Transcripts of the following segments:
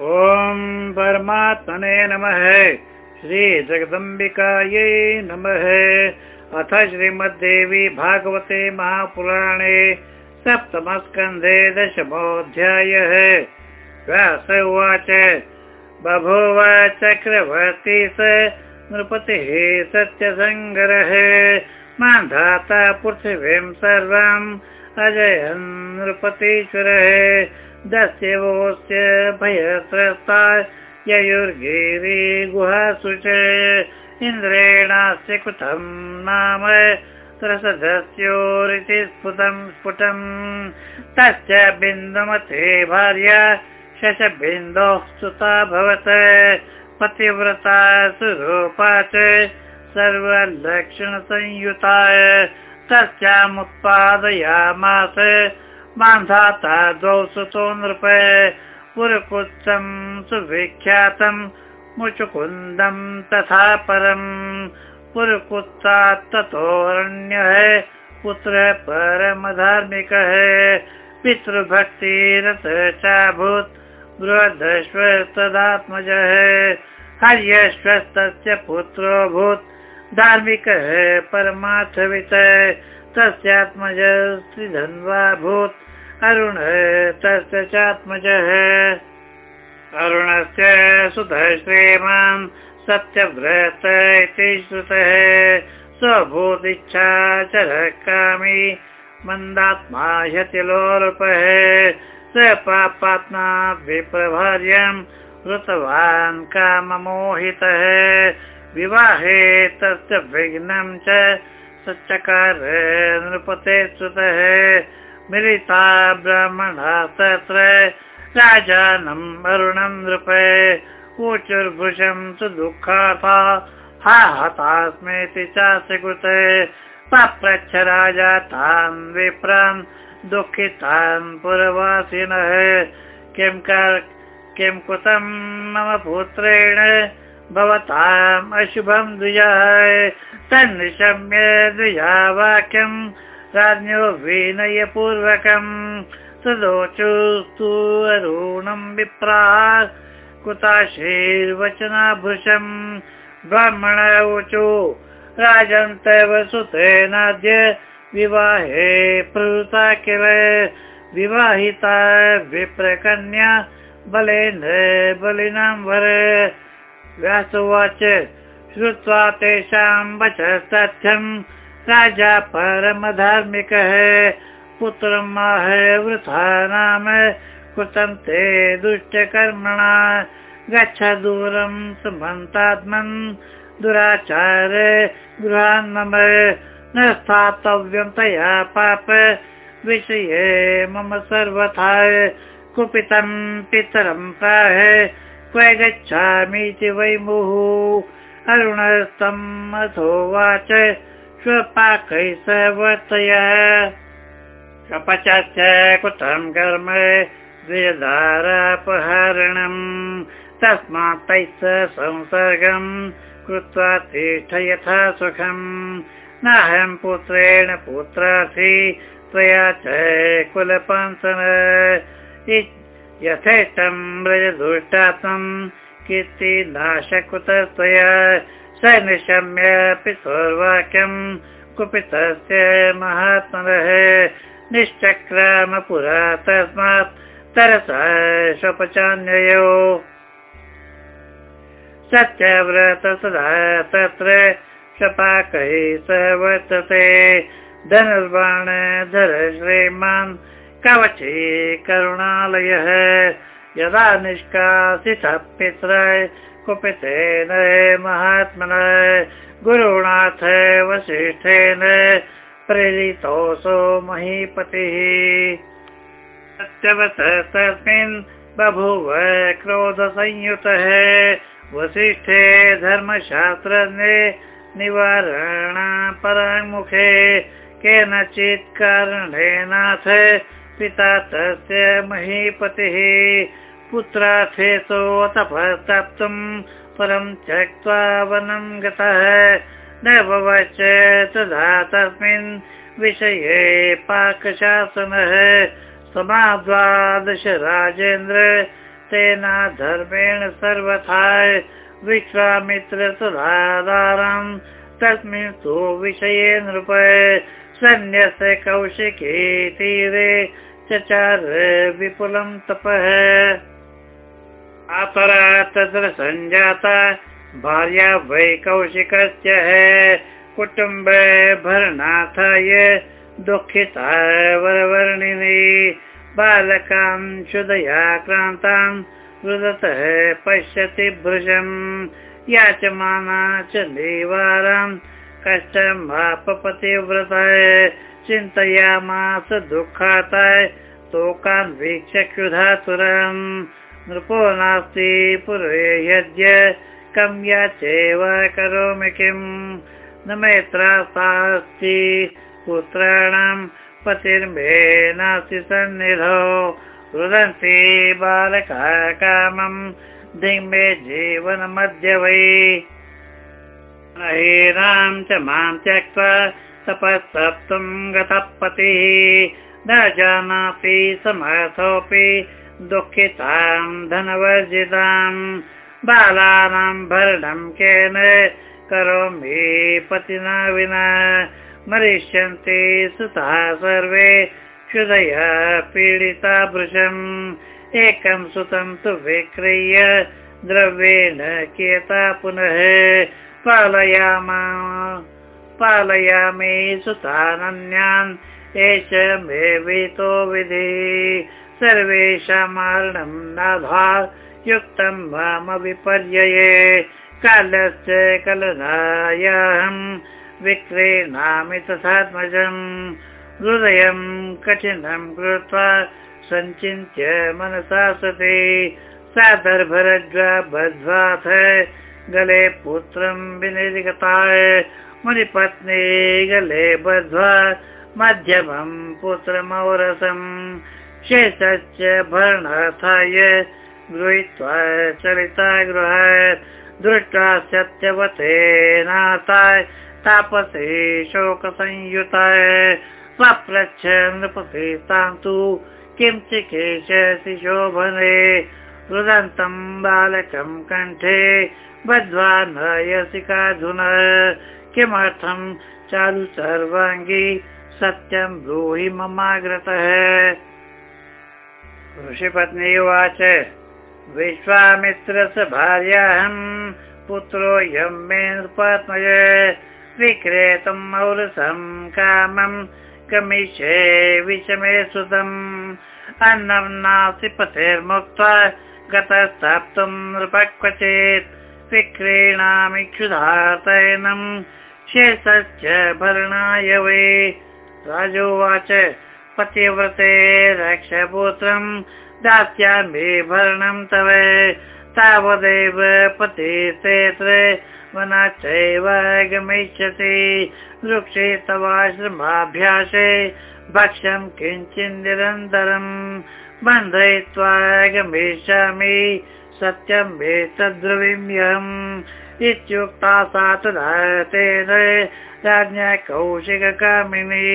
ॐ परमात्मने नमः। श्रीजगदम्बिकायै नमः। अथ श्रीमद्देवी भागवते महापुराणे सप्तमस्कन्धे दशमोऽध्यायः। व्यास उवाच। बभूव चक्रवर्ती स नृपतिः सत्यसङ्गरः मान्धाता पृथिवीं सर्वम् अजयन् नृपतीश्वरः। दस्यवोऽस्य भयत्रस्ता ययुर्गिरि गुहासु च। इन्द्रेणास्य कृतं नाम त्रसदस्योरिति स्फुटं स्फुटम्। तस्य बिन्दुमते भार्या शशबिन्दोः सुता भवत्। पतिव्रता सुरूपा च सर्वलक्षणसंयुता तस्यामुत्पादयामास। मान्धाता द्वौ सुतो नृप। पुरकुत्सं सुविख्यातं मुचुकुन्दं तथा परम् पुरकुत्सात् ततोऽरण्यः पुत्रः परमधार्मिकः पितृभक्तिरत चाभूत्, बृहदश्वस्तदात्मजः हर्यश्वस्तस्य पुत्रोऽभूत् धार्मिकः परमार्थवित तस्यात्मज श्रीधन्वाभूत् अरुण तस्य चात्मजः अरुणस्य सुतः श्रीमान् सत्यव्रत इति श्रुतः। स्वभूतिच्छाचरः कामी मन्दात्मा स पापात्मा विप्रभार्यम् कृतवान् काममोहितः विवाहे तस्य विघ्नं च सच्चकार नृपते सुतः मिलिता ब्राह्मणा तत्र राजानम् अरुणं नृप। ऊचुर्भुषं सुदुःखाथा हा हतास्मेति चास्य कृते। पप्रच्छ राजा तान् विप्रान् दुःखितान् पुरवासिनः। किं किं कृतं मम पुत्रेण भवताम् अशुभं द्विजाय तन्निशम्य द्विजा वाक्यम् राज्ञो विनयपूर्वकम् तदोचुस्तु अरुणं विप्रा कुताशीर्वचनाभृशम् ब्राह्मण ऊचु राजन्तव सुतेनाद्य विवाहे प्रवृता किल विवाहिता विप्रकन्या बलेन बलिनां वर व्यासुवाच। श्रुत्वा तेषां वच तथ्यम् राजा परमधार्मिकः। पुत्रमाह वृथा नाम। कृतं ते दुष्टकर्मणा। गच्छ दूरं सुमन्तात्मन्। दुराचार गृहान् मम। न स्थातव्यं तया पाप। विषये मम सर्वथा। कुपितं पितरं प्राह। गच्छामीति वै मुहुः अरुणस्तम् अथोवाच स्वपाकैः स वर्तय स्वपचस्य कृतं कर्म द्विधारापहरणम्। तस्मात् तैः स संसर्गम् कृत्वा तिष्ठ यथा सुखम्। नाहं पुत्रेण पुत्रासि त्वया च कुलपांसन यथेष्टं व्रजदुष्टात्मम् कीर्तिनाशकृतस्त्वया। स निशम्यपि स्ववाक्यम् कुपितस्य महात्मनः। निश्चक्राम पुरा तस्मात् तरसा स्वपचान्ययो सत्यव्रत सदा तत्र स्वपाकैः स वर्तते। धनुर्बाण धर श्रीमान् कवचे करुणालयः यदा निष्कासितः पित्र कुपितेन महात्मन गुरुणाथ वसिष्ठेन प्रेरितोऽसो महीपतिः। सत्यवत तस्मिन् बभूव क्रोधसंयुतः वसिष्ठे धर्मशास्त्रज्ञे निवारण पराङ्मुखे केनचित् कारणेनाथ पिता तस्य महीपतिः पुत्रार्थेतोतपस्तप्तुम् परं त्यक्त्वा वनं गतः। न भवश्च तदा तस्मिन् विषये पाकशासनः समाद्वादश राजेन्द्र तेन धर्मेण सर्वथा विश्वामित्र सुधाधारम् तस्मिन् तु विषये नृप सन्न्यस्य कौशिके तीरे चचार विपुलं तपः। अपरा तत्र सञ्जाता भार्या वै कौशिकस्य कुटुम्बे भरनाथाय दुःखिता वरवर्णिनी। बालकान् शुदया क्रान्तान् रुदतः पश्यति भृशम् याचमाना च देवाराम् कष्टमापपतिव्रताय चिन्तयामास दुःखाताय तोकान् वीक्ष्य क्षुधातुरम् नृपो नास्ति पुरे यद्य कं याचेव करोमि किम्? न मेत्रास्ति पुत्राणां पतिर्मे नास्ति सन्निधौ। रुदन्ति बालका कामम् धिङ्मे जीवनमद्य वै हीनां च मां त्यक्त्वा तपःसप्तुं गतः पतिः न जानाति समर्थोऽपि दुःखितां धनवर्जिताम् बालानां भरणं केन करोमि पतिना विना। मरिष्यन्ति सुतः सर्वे क्षुदया पीडिता भृशम्। एकं सुतं तु विक्रीय द्रव्येण कियता पुनः पालयामा सुतानन्यान् एष मे वीतो विधि। सर्वेषां मरणं नाधा युक्तं माम विपर्यये कालस्य कलनायाहं विक्रीणामि तथात्मजम्। हृदयं कठिनं कृत्वा सञ्चिन्त्य मनसा सति। सा दर्भरज्वा बध्वाथ गले पुत्रं विनिर्गताय, मुनिपत्नी गले बध्वा, मध्यमं पुत्रमौरसम् शेषश्च भरणार्थाय गृहीत्वा चलिता गृहात् दृष्ट्वा सत्यवते नाथाय तापसे शोकसंयुताय स्वप्रच्छ नृपतितां तु किं चिकेशसि शोभने रुदन्तं बालकं कण्ठे बद्ध्वा नयसिकाधुना किमर्थं चारु सर्वाङ्गी सत्यं ब्रूहि ममाग्रतः? ऋषिपत्नी उवाच विश्वामित्रस्य भार्याहं पुत्रोऽयं मे नृपात्मय विक्रेतुम् औरसं कामम् कमिषे विषमे सुतम्। अन्नं नास्ति पथेर्मुक्त्वा गतस्ताप्तुं नृपक्वचेत् विक्रीणामि क्षुधातयनं शेषश्च भरणाय वै। राजोवाच पतिव्रते रक्षपुत्रं दास्यामि भरणं तव। तावदेव पतितेत्र वना चैव गमिष्यति वृक्षे तवाश्रमाभ्यासे भक्ष्यं किञ्चिन् निरन्तरम् बन्धयित्वा गमिष्यामि सत्यं एतद्रविम्यहम् इत्युक्ता सा तदा तेन राज्ञा कौशिककामिनी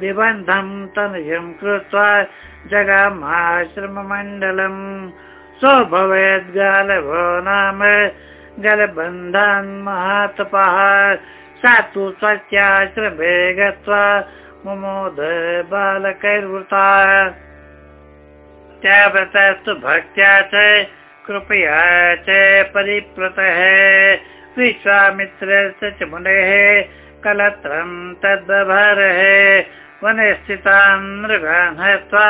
विबन्धं तनयं कृत्वा जगामाश्रममण्डलम् सोऽभवेद्गालभो नाम गलबन्धान् महातपः सा तु स्वस्याश्रमे गत्वा मुमोद बालकैर्वृता त्याव्रतस्तु भक्त्या च कृपया च परिप्लुतः विश्वामित्रस्य च मुनेः कलत्रं तद्बभरः वने स्थितान् मृगान् हत्वा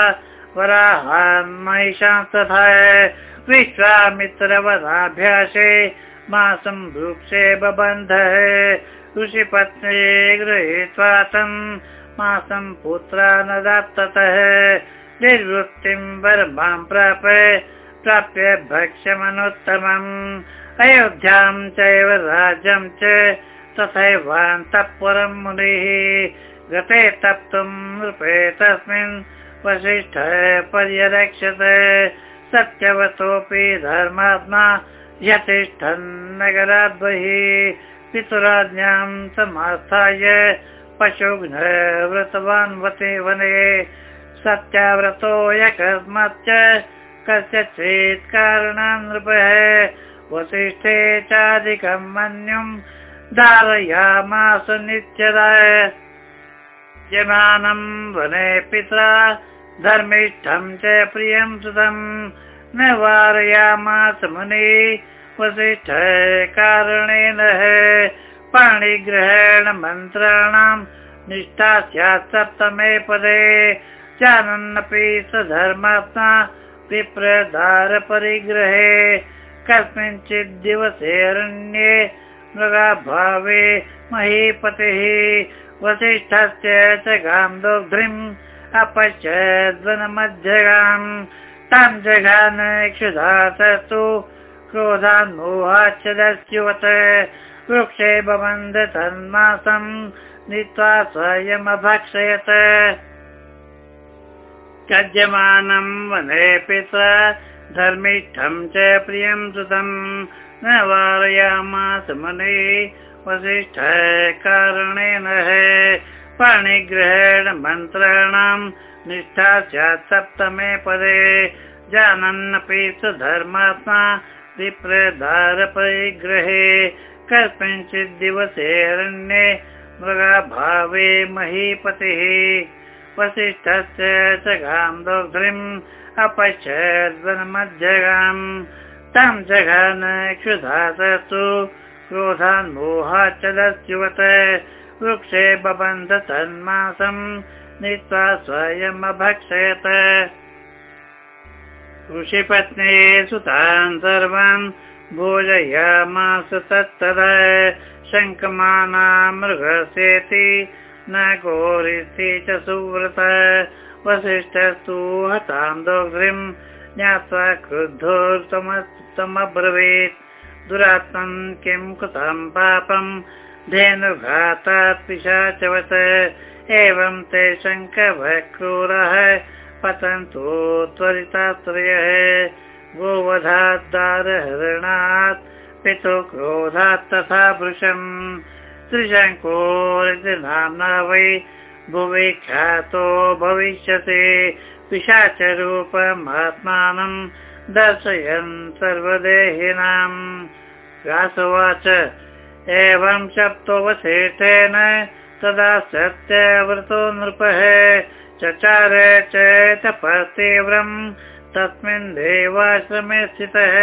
वराहान् महिषान् तथा विश्वामित्रवदाभ्यासे मासं वृक्षे बबन्धः। ऋषिपत्नी गृहीत्वा तं मासं पुत्रा न दात्ततः निर्वृत्तिं वरमां प्राप प्राप्य भक्ष्यमनुत्तमम्। अयोध्यां चैव राज्यं च तथैवान्तःपुरं मुनिः। गते तप्तुं नृपे तस्मिन् वसिष्ठ पर्यरक्षत। सत्यवतोऽपि धर्मात्मा यतिष्ठन् नगराद् बहिः पितुराज्ञां समास्थाय पशुघ्न व्रतवान् वते वने सत्याव्रतो यकस्माच्च कस्यचित् कारणान् नृपः। वसिष्ठे चाधिकम् मन्युम् धारयामास नित्यदा। यमानम् वने पिता धर्मिष्ठम् च प्रियं सुतम् न वारयामास मुनि वसिष्ठ कारणेन पाणिग्रहेण मन्त्राणाम् निष्ठा स्यात् सप्तमे पदे जानन्नपि स धर्मात्मा विप्रदारपरिग्रहे कस्मिंश्चित् दिवसे अरण्ये मृगाभावे महीपतिः वसिष्ठस्य च गां दोग्ध्रिम् अपश्यद्वनमध्यगाम् तां जघान क्षुधातु क्रोधान्मोहाच्च दस्युवत् वृक्षे बबन्ध तन्मासम् नीत्वा स्वयमभक्षयत् कज्यमानम् वने पिता धर्मिष्ठं च प्रियं सुतम् न वारयामास मुने वसिष्ठ कारणेन पाणिग्रहेण मन्त्राणाम् निष्ठा स्यात् सप्तमे पदे। जानन्नपि स धर्मात्मा विप्रधारपरिग्रहे। कस्मिंश्चित् दिवसे अरण्ये मृगाभावे महीपतिः वसिष्ठस्य गां दोग्ध्रिम् अपश्यद्वनमध्यगाम् तं जघान क्षुधासस्तु क्रोधान्मोहाच्च दस्युवत्। वृक्षे बबन्ध तन्मासम् नीत्वा स्वयमभक्षयत ऋषिपत्नी सुतान् सर्वान् भोजयामास तत्तदा शङ्कमाना मृगस्येति। न घोरिति च सुव्रत वसिष्ठस्तु हतां दोग्ध्रिम् ज्ञात्वा क्रुद्धोत्तमब्रवीत् दुरात्मन् किं कृतं पापम् धेनुघातात् पिशाचवत्। एवं ते शङ्कः क्रूरः पतन्तु त्वरितात्रयः गोवधात् दारहरणात् पितु क्रोधात् तथा भृशम् त्रिशङ्कोरिति नाम्ना वै भुवि ख्यातो भविष्यति। पिशाचरूपमात्मानम् दर्शयन् सर्वदेहिनाम् व्यासवाच एवं शप्तोऽवशेषेण तदा सत्यव्रतो नृपः चचार च तपतीव्रम् तस्मिन् देवाश्रमे स्थितः।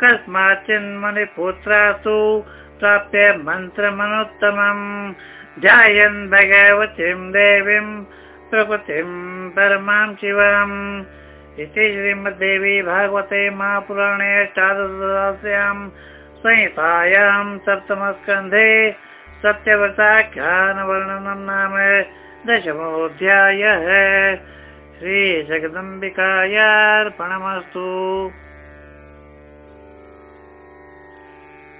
कस्माच्चिन्मणिपुत्रासु प्राप्य मन्त्रमनुत्तमम्। ध्यायन् भगवतीं देवीं प्रकृतिम् परमां शिवम् इति श्रीमद्देवी भागवते महापुराणे अष्टादशास्यां संहितायां सप्तमस्कन्धे सत्यव्रताख्यानवर्णनं नाम दशमोऽध्यायः। श्रीजगदम्बिकायार्पणमस्तु